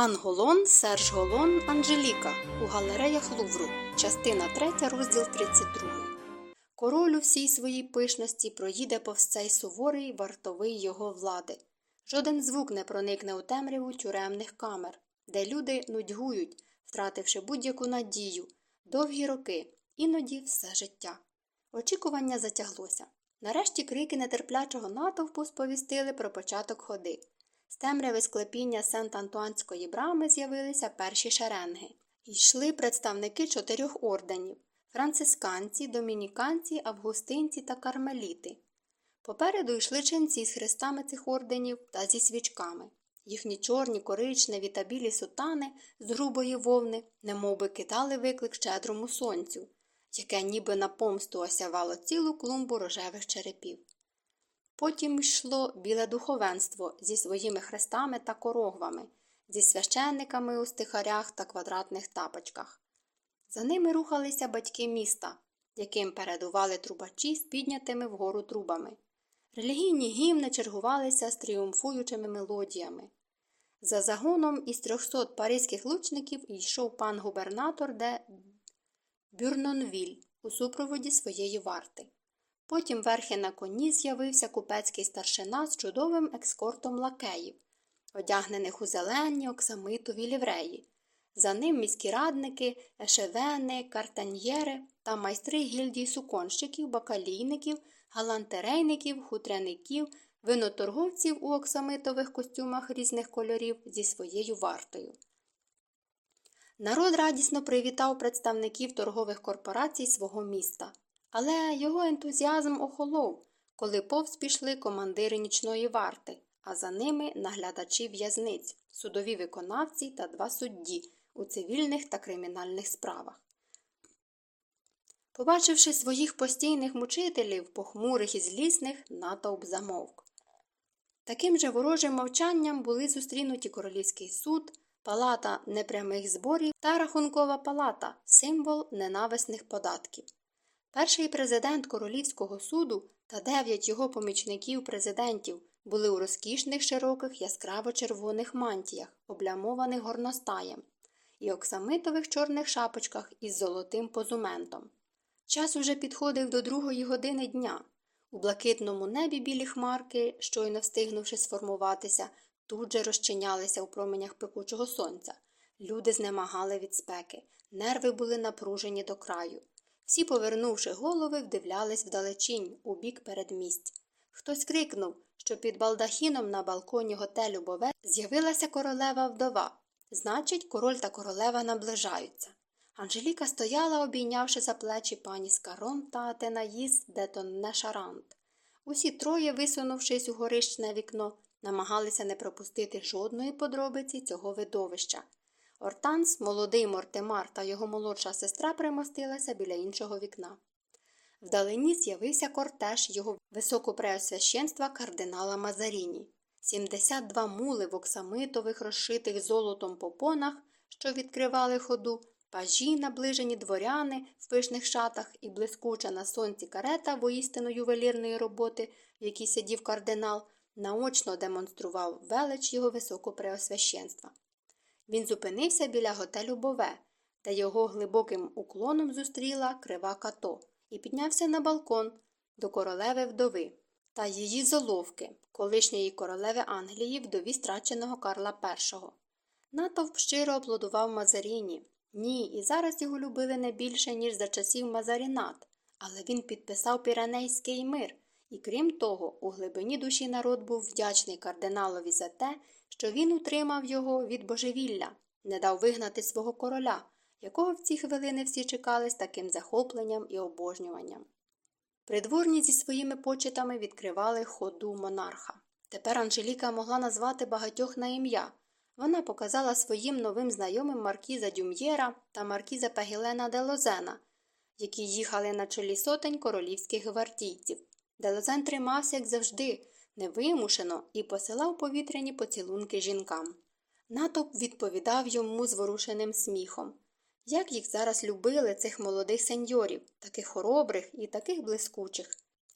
Анголон, Серж Голон, Анжеліка у галереях Лувру. Частина 3, розділ 32. Король у всій своїй пишності проїде повз цей суворий вартовий його влади. Жоден звук не проникне у темряву тюремних камер, де люди нудьгують, втративши будь-яку надію, довгі роки, іноді все життя. Очікування затяглося. Нарешті крики нетерплячого натовпу сповістили про початок ходи. З темряви склепіння Сент-Антуанської брами з'явилися перші шеренги. Йшли представники чотирьох орденів францисканці, домініканці, августинці та кармеліти. Попереду йшли ченці з хрестами цих орденів та зі свічками. Їхні чорні, коричневі та білі сутани з грубої вовни немовби кидали виклик щедрому сонцю, яке ніби на помсту осявало цілу клумбу рожевих черепів. Потім йшло біле духовенство зі своїми хрестами та корогвами, зі священниками у стихарях та квадратних тапочках. За ними рухалися батьки міста, яким передували трубачі з піднятими вгору трубами. Релігійні гімни чергувалися з тріумфуючими мелодіями. За загоном із трьохсот паризьких лучників йшов пан губернатор де Бюрнонвіль у супроводі своєї варти. Потім верхи на коні з'явився купецький старшина з чудовим екскортом лакеїв, одягнених у зелені оксамитові лівреї. За ним міські радники, ешевени, картаньєри та майстри гільдій суконщиків, бакалійників, галантерейників, хутряників, виноторговців у оксамитових костюмах різних кольорів зі своєю вартою. Народ радісно привітав представників торгових корпорацій свого міста. Але його ентузіазм охолов, коли повз пішли командири нічної варти, а за ними наглядачі в'язниць, судові виконавці та два судді у цивільних та кримінальних справах. Побачивши своїх постійних мучителів, похмурих і злісних, натовп замовк. Таким же ворожим мовчанням були зустрінуті королівський суд, палата непрямих зборів та рахункова палата, символ ненависних податків. Перший президент Королівського суду та дев'ять його помічників президентів були у розкішних широких яскраво червоних мантіях, облямованих горностаєм, і оксамитових чорних шапочках із золотим позументом. Час уже підходив до другої години дня. У блакитному небі білі хмарки, щойно встигнувши сформуватися, тут же розчинялися у променях пекучого сонця. Люди знемагали від спеки, нерви були напружені до краю. Всі, повернувши голови, вдивлялись вдалечінь, у бік передмість. Хтось крикнув, що під балдахіном на балконі готелю Бове з'явилася королева вдова. Значить, король та королева наближаються. Анжеліка стояла, обійнявши за плечі пані Скарон та Атенаїс Детонне Шарант. Усі троє, висунувшись у горищне вікно, намагалися не пропустити жодної подробиці цього видовища. Ортанс, молодий Мортемар та його молодша сестра примостилася біля іншого вікна. Вдалині з'явився кортеж його високопреосвященства кардинала Мазаріні, 72 мули в оксамитових, розшитих золотом попонах, що відкривали ходу, пажі, наближені дворяни в пишних шатах і блискуча на сонці карета воістину ювелірної роботи, в якій сидів кардинал, наочно демонстрував велич його високопреосвященства. Він зупинився біля готелю Бове, де його глибоким уклоном зустріла крива като, і піднявся на балкон до королеви вдови та її золовки, колишньої королеви Англії, вдові страченого Карла І. Натовп щиро аплодував Мазаріні. Ні, і зараз його любили не більше, ніж за часів Мазарінат, але він підписав Піранейський мир, і крім того, у глибині душі народ був вдячний кардиналові за те, що він утримав його від божевілля, не дав вигнати свого короля, якого в ці хвилини всі чекали з таким захопленням і обожнюванням. Придворні зі своїми почетами відкривали ходу монарха. Тепер Анжеліка могла назвати багатьох на ім'я. Вона показала своїм новим знайомим Маркіза Дюм'єра та Маркіза Пегілена де Лозена, які їхали на чолі сотень королівських гвардійців. Делозен тримався, як завжди, невимушено і посилав повітряні поцілунки жінкам. Натовп відповідав йому зворушеним сміхом. Як їх зараз любили цих молодих сеньорів, таких хоробрих і таких блискучих.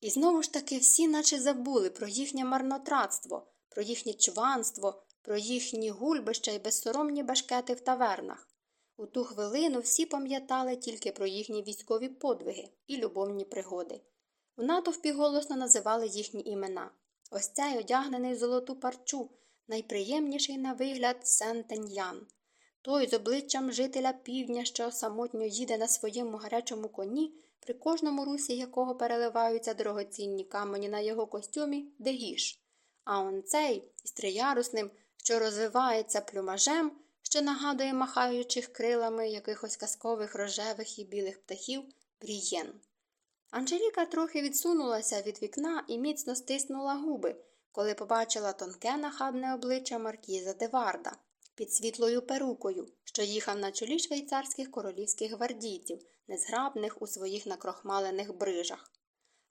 І знову ж таки всі наче забули про їхнє марнотратство, про їхнє чванство, про їхні гульбища й безсоромні башкети в тавернах. У ту хвилину всі пам'ятали тільки про їхні військові подвиги і любовні пригоди. В натовпі голосно називали їхні імена. Ось цей одягнений золоту парчу, найприємніший на вигляд Сентеньян. Той з обличчям жителя півдня, що самотньо їде на своєму гарячому коні, при кожному русі якого переливаються дорогоцінні камені на його костюмі дегіш. А он цей із триярусним, що розвивається плюмажем, що нагадує махаючих крилами якихось казкових рожевих і білих птахів брієн. Анжеліка трохи відсунулася від вікна і міцно стиснула губи, коли побачила тонке нахабне обличчя Маркіза Деварда під світлою перукою, що їхав на чолі швейцарських королівських гвардійців, незграбних у своїх накрохмалених брижах.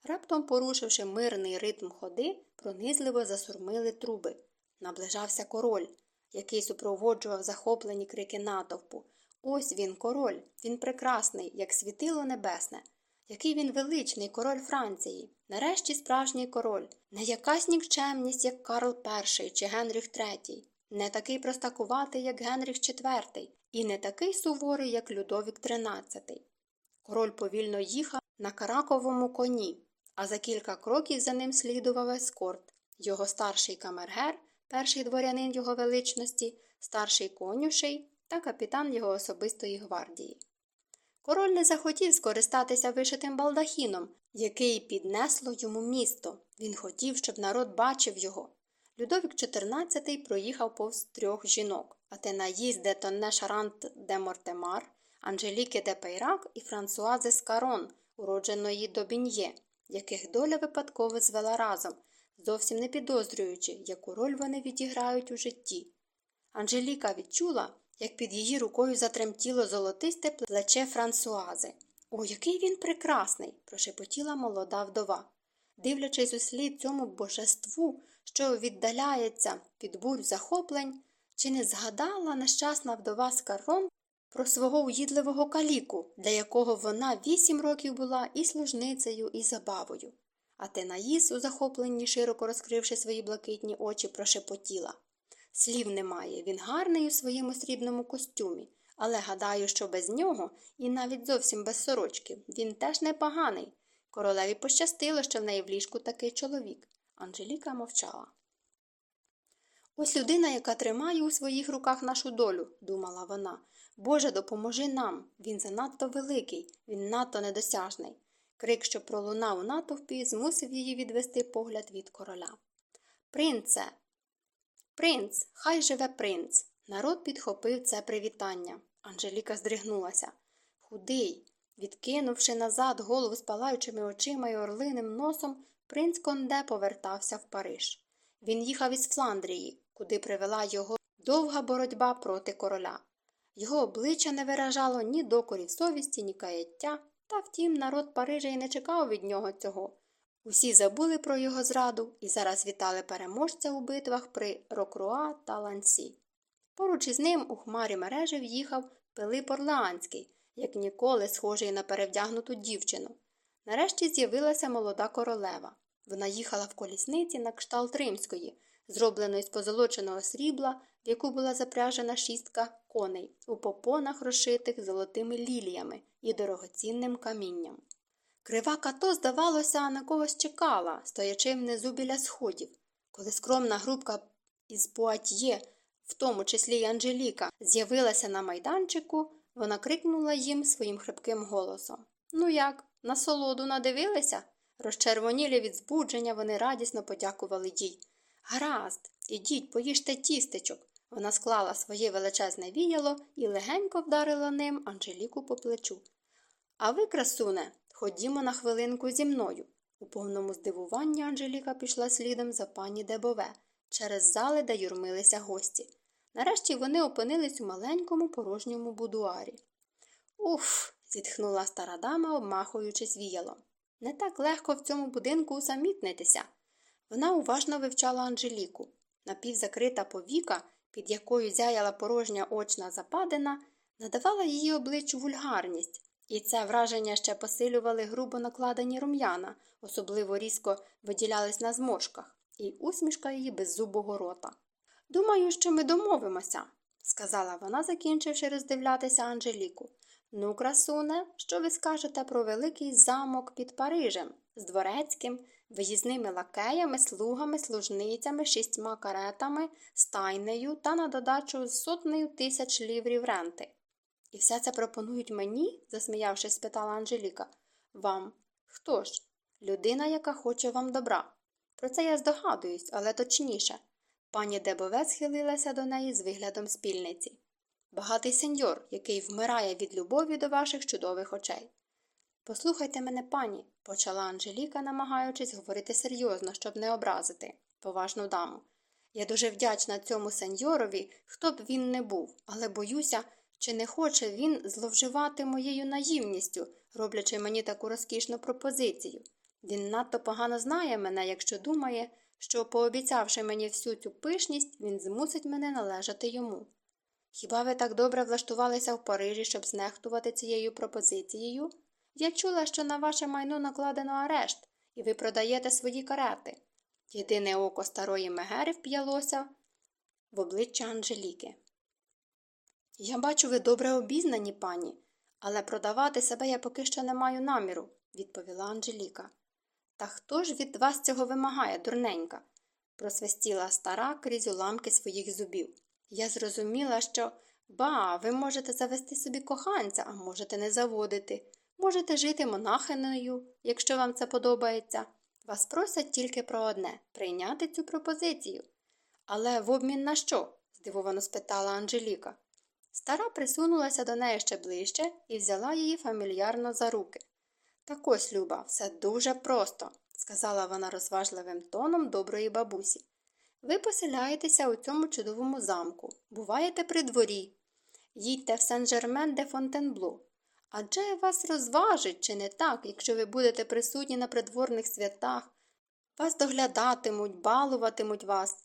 Раптом, порушивши мирний ритм ходи, пронизливо засурмили труби. Наближався король, який супроводжував захоплені крики натовпу. Ось він, король, він прекрасний, як світило небесне. Який він величний король Франції, нарешті справжній король, не якась нікчемність, як Карл І чи Генріх III, не такий простакуватий, як Генріх IV, і не такий суворий, як Людовік XIII. Король повільно їхав на караковому коні, а за кілька кроків за ним слідував ескорт, його старший камергер, перший дворянин його величності, старший конюший та капітан його особистої гвардії. Король не захотів скористатися вишитим балдахіном, який піднесло йому місто. Він хотів, щоб народ бачив його. Людовік XIV проїхав повз трьох жінок Атенаїс де Тонне Шарант де Мортемар, Анжеліки де Пейрак і Франсуази Скарон, уродженої Добін'є, яких доля випадково звела разом, зовсім не підозрюючи, яку роль вони відіграють у житті. Анжеліка відчула, як під її рукою затремтіло золотисте плече Франсуази. О, який він прекрасний! прошепотіла молода вдова. Дивлячись у слід цьому божеству, що віддаляється від бурь захоплень, чи не згадала нещасна вдова Скарон про свого уїдливого каліку, для якого вона вісім років була і служницею, і забавою. А Тенаїс, у захопленні, широко розкривши свої блакитні очі, прошепотіла. Слів немає, він гарний у своєму срібному костюмі, але гадаю, що без нього, і навіть зовсім без сорочки, він теж непоганий. Королеві пощастило, що в неї в ліжку такий чоловік. Анжеліка мовчала. Ось людина, яка тримає у своїх руках нашу долю, думала вона. Боже, допоможи нам. Він занадто великий, він надто недосяжний. Крик, що пролунав у натовпі, змусив її відвести погляд від короля. Принце, Принц, хай живе принц. Народ підхопив це привітання. Анжеліка здригнулася. Худий, відкинувши назад голову з палаючими очима і орлиним носом, принц Конде повертався в Париж. Він їхав із Фландрії, куди привела його довга боротьба проти короля. Його обличчя не виражало ні докорів совісті, ні каяття, та втім, народ Парижа й не чекав від нього цього. Усі забули про його зраду і зараз вітали переможця у битвах при Рокруа та Лансі. Поруч із ним у хмарі мережі в'їхав Пилип Орлеанський, як ніколи схожий на перевдягнуту дівчину. Нарешті з'явилася молода королева. Вона їхала в колісниці на кшталт римської, зробленої з позолоченого срібла, в яку була запряжена шістка коней у попонах, розшитих золотими ліліями і дорогоцінним камінням. Крива като, здавалося, на когось чекала, стоячи внизу біля сходів. Коли скромна групка із Пуатьє, в тому числі й Анжеліка, з'явилася на майданчику, вона крикнула їм своїм хрипким голосом Ну як, на солоду надивилися? Розчервонілі від збудження, вони радісно подякували їй. Гаразд, ідіть, поїжте тістечок. Вона склала своє величезне віяло і легенько вдарила ним Анжеліку по плечу. А ви, красуне, Ходімо на хвилинку зі мною. У повному здивуванні Анжеліка пішла слідом за пані Дебове через зали, де юрмилися гості. Нарешті вони опинились у маленькому порожньому будуарі. Уф. зітхнула стара дама, обмахуючись віялом. Не так легко в цьому будинку усамітнитися. Вона уважно вивчала Анжеліку. Напівзакрита повіка, під якою зяяла порожня очна западина, надавала її обличчю вульгарність, і це враження ще посилювали грубо накладені рум'яна, особливо різко виділялись на зморшках, і усмішка її беззубого рота. Думаю, що ми домовимося, сказала вона, закінчивши роздивлятися Анжеліку. Ну, красуне, що ви скажете про великий замок під Парижем з дворецьким, виїзними лакеями, слугами, служницями, шістьма каретами, стайнею та на додачу з сотнею тисяч ліврів ренти. І все це пропонують мені? засміявшись, спитала Анжеліка. Вам. Хто ж? Людина, яка хоче вам добра. Про це я здогадуюсь, але точніше. Пані Дебове схилилася до неї з виглядом спільниці. Багатий сеньор, який вмирає від любові до ваших чудових очей. Послухайте мене, пані, почала Анжеліка, намагаючись говорити серйозно, щоб не образити поважну даму. Я дуже вдячна цьому сеньорові, хто б він не був, але боюся, чи не хоче він зловживати моєю наївністю, роблячи мені таку розкішну пропозицію. Він надто погано знає мене, якщо думає, що, пообіцявши мені всю цю пишність, він змусить мене належати йому. Хіба ви так добре влаштувалися в Парижі, щоб знехтувати цією пропозицією? Я чула, що на ваше майно накладено арешт, і ви продаєте свої карети. Єдине око старої Мегери вп'ялося в обличчя Анжеліки. Я бачу, ви добре обізнані, пані, але продавати себе я поки що не маю наміру, відповіла Анжеліка. Та хто ж від вас цього вимагає, дурненька? просвистіла стара крізь уламки своїх зубів. Я зрозуміла, що ба, ви можете завести собі коханця, а можете не заводити. Можете жити монахиною, якщо вам це подобається. Вас просять тільки про одне прийняти цю пропозицію. Але в обмін на що? здивовано спитала Анжеліка. Стара присунулася до неї ще ближче і взяла її фамільярно за руки. Так ось, Люба, все дуже просто, сказала вона розважливим тоном доброї бабусі. Ви поселяєтеся у цьому чудовому замку, буваєте при дворі, їдьте в Сен-Жермен де Фонтенбло. Адже вас розважить, чи не так, якщо ви будете присутні на придворних святах, вас доглядатимуть, балуватимуть вас,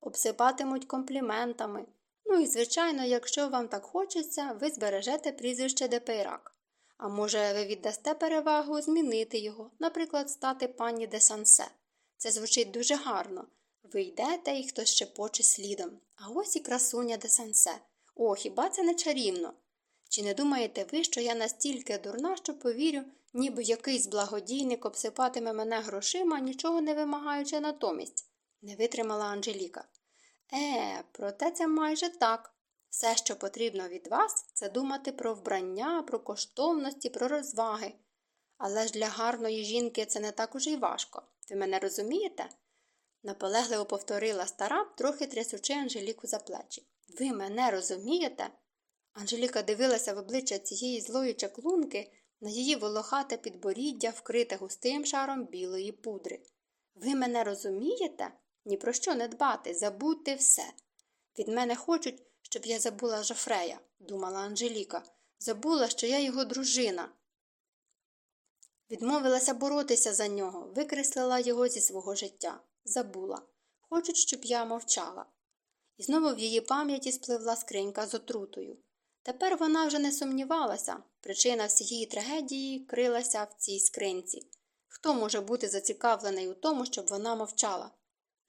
обсипатимуть компліментами. Ну і, звичайно, якщо вам так хочеться, ви збережете прізвище де Пейрак. А може, ви віддасте перевагу змінити його, наприклад, стати пані де Сансе. Це звучить дуже гарно. Ви йдете і хтось шепоче слідом. А ось і красуня де Сансе. О, хіба це не чарівно? Чи не думаєте ви, що я настільки дурна, що повірю, ніби якийсь благодійник обсипатиме мене грошима, нічого не вимагаючи натомість? не витримала Анжеліка. Е, проте це майже так. Все, що потрібно від вас, це думати про вбрання, про коштовності, про розваги. Але ж для гарної жінки це не так уже й важко. Ви мене розумієте? наполегливо повторила стара, трохи трясучи Анжеліку за плечі. Ви мене розумієте? Анжеліка дивилася в обличчя цієї злої чаклунки на її волохате підборіддя, вкрите густим шаром білої пудри. Ви мене розумієте? Ні про що не дбати, забудьте все. Від мене хочуть, щоб я забула Жофрея, думала Анжеліка, забула, що я його дружина. Відмовилася боротися за нього, викреслила його зі свого життя, забула. Хочуть, щоб я мовчала. І знову в її пам'яті спливла скринька з отрутою. Тепер вона вже не сумнівалася, причина всієї трагедії крилася в цій скринці. Хто може бути зацікавлений у тому, щоб вона мовчала?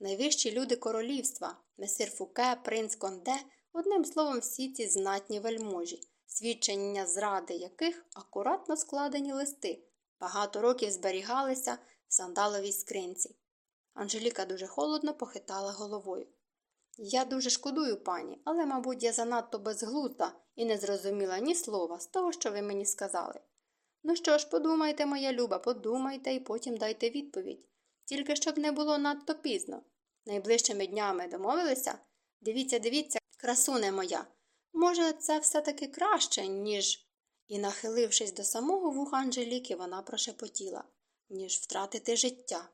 Найвищі люди королівства, месир Фуке, принц Конде, одним словом, всі ці знатні вельможі, свідчення зради яких акуратно складені листи, багато років зберігалися в сандаловій скринці. Анжеліка дуже холодно похитала головою. Я дуже шкодую, пані, але, мабуть, я занадто безглузда і не зрозуміла ні слова з того, що ви мені сказали. Ну що ж, подумайте, моя люба, подумайте і потім дайте відповідь. Тільки щоб не було надто пізно. Найближчими днями домовилися? Дивіться, дивіться, красуне моя. Може, це все таки краще, ніж. І, нахилившись до самого вуха Анжеліки, вона прошепотіла, ніж втратити життя.